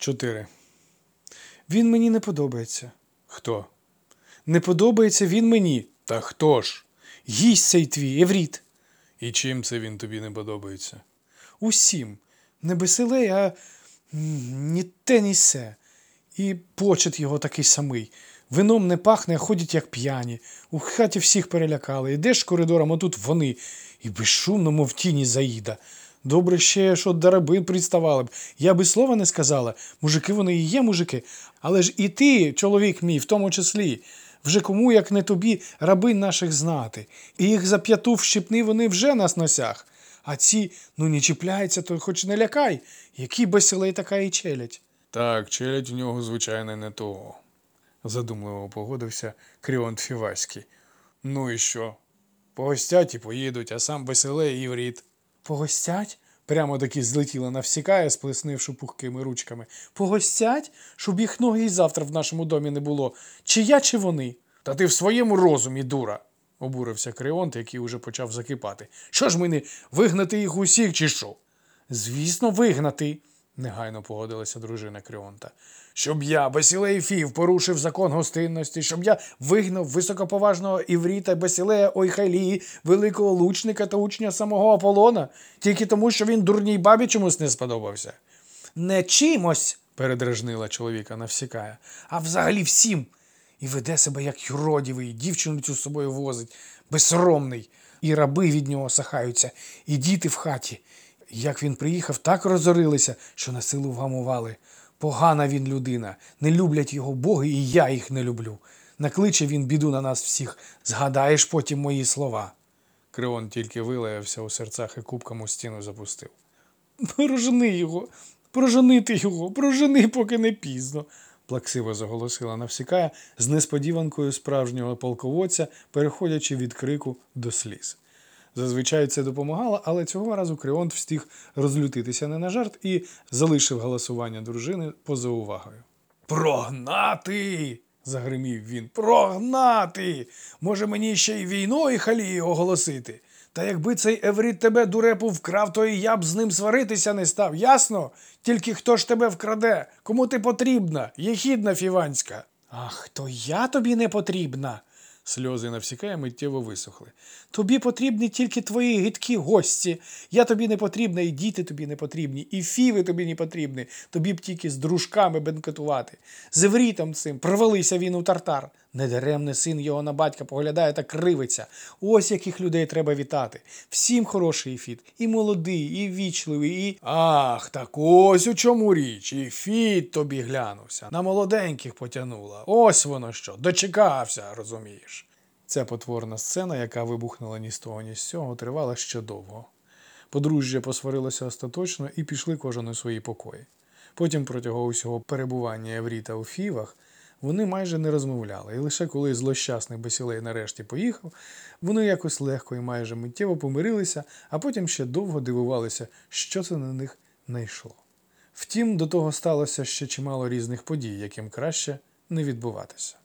4. Він мені не подобається. Хто? Не подобається він мені. Та хто ж? Гість цей твій, Евріт. І чим це він тобі не подобається? Усім. Не Бесилей, а ні те, ні се. І почет його такий самий. Вином не пахне, а ходять як п'яні. У хаті всіх перелякали. Ідеш коридором, а тут вони. І безшумно, мов тіні заїда. Добре ще, що до раби приставали б. Я би слова не сказала. Мужики вони і є мужики. Але ж і ти, чоловік мій, в тому числі. Вже кому, як не тобі, рабинь наших знати. І їх за п'яту вщипни вони вже на сносях. А ці, ну не чіпляються, то хоч не лякай. Який безсилей така і челядь. Так, челядь у нього, звичайно, не того. Задумливо погодився Кріонт Фіваський. Ну і що? Погостять і поїдуть, а сам веселей і вріт. Погостять? Прямо таки злетіла навсікає, сплеснивши пухкими ручками. Погостять, щоб їх ноги і завтра в нашому домі не було. Чи я, чи вони? Та ти в своєму розумі, дура, обурився Кріонт, який уже почав закипати. Що ж мені, вигнати їх усіх, чи що? Звісно, вигнати, негайно погодилася дружина Кріонта. Щоб я, Басілей Фів, порушив закон гостинності, щоб я Вигнав високоповажного Івріта Басілея Ойхайлії, великого лучника та учня самого Аполлона, тільки тому, що він дурній бабі чомусь не сподобався. Не чимось, передражнила чоловіка навсікає, а взагалі всім. І веде себе як юродівий, дівчину цю з собою возить, безсоромний. І раби від нього сахаються, і діти в хаті. Як він приїхав, так розорилися, що на силу вгамували. Погана він людина, не люблять його боги, і я їх не люблю. Накличе він біду на нас всіх, згадаєш потім мої слова. Крион тільки вилаявся у серцях і кубком у стіну запустив. Прожени його, проженити його, прожени, поки не пізно, плаксиво заголосила Навсікая з несподіванкою справжнього полководця, переходячи від крику до сліз. Зазвичай це допомагало, але цього разу Кріонт встиг розлютитися не на жарт і залишив голосування дружини поза увагою. Прогнати! Загримів він. Прогнати! Може мені ще й війною халії оголосити? Та якби цей Евріт тебе дурепу вкрав, то і я б з ним сваритися не став, ясно? Тільки хто ж тебе вкраде? Кому ти потрібна? Єхідна фіванська. Ах, то я тобі не потрібна. Сльози навсікає миттєво висохли. Тобі потрібні тільки твої гидкі гості. Я тобі не потрібна, і діти тобі не потрібні, і фіви тобі не потрібні. Тобі б тільки з дружками бенкетувати. З Еврітом цим провалися він у тартар. Недаремне син його на батька поглядає та кривиться. Ось яких людей треба вітати. Всім хороший фіт. І молодий, і вічливий, і. Ах, так ось у чому річ. І фіт тобі глянувся. На молоденьких потянула. Ось воно що, дочекався, розумієш. Ця потворна сцена, яка вибухнула ні з того, ні з цього, тривала ще довго. Подружжя посварилося остаточно і пішли кожен у свої покої. Потім, протягом усього перебування Евріта у Фівах, вони майже не розмовляли, і лише коли злощасний Басілей нарешті поїхав, вони якось легко і майже миттєво помирилися, а потім ще довго дивувалися, що це на них найшло. Втім, до того сталося ще чимало різних подій, яким краще не відбуватися.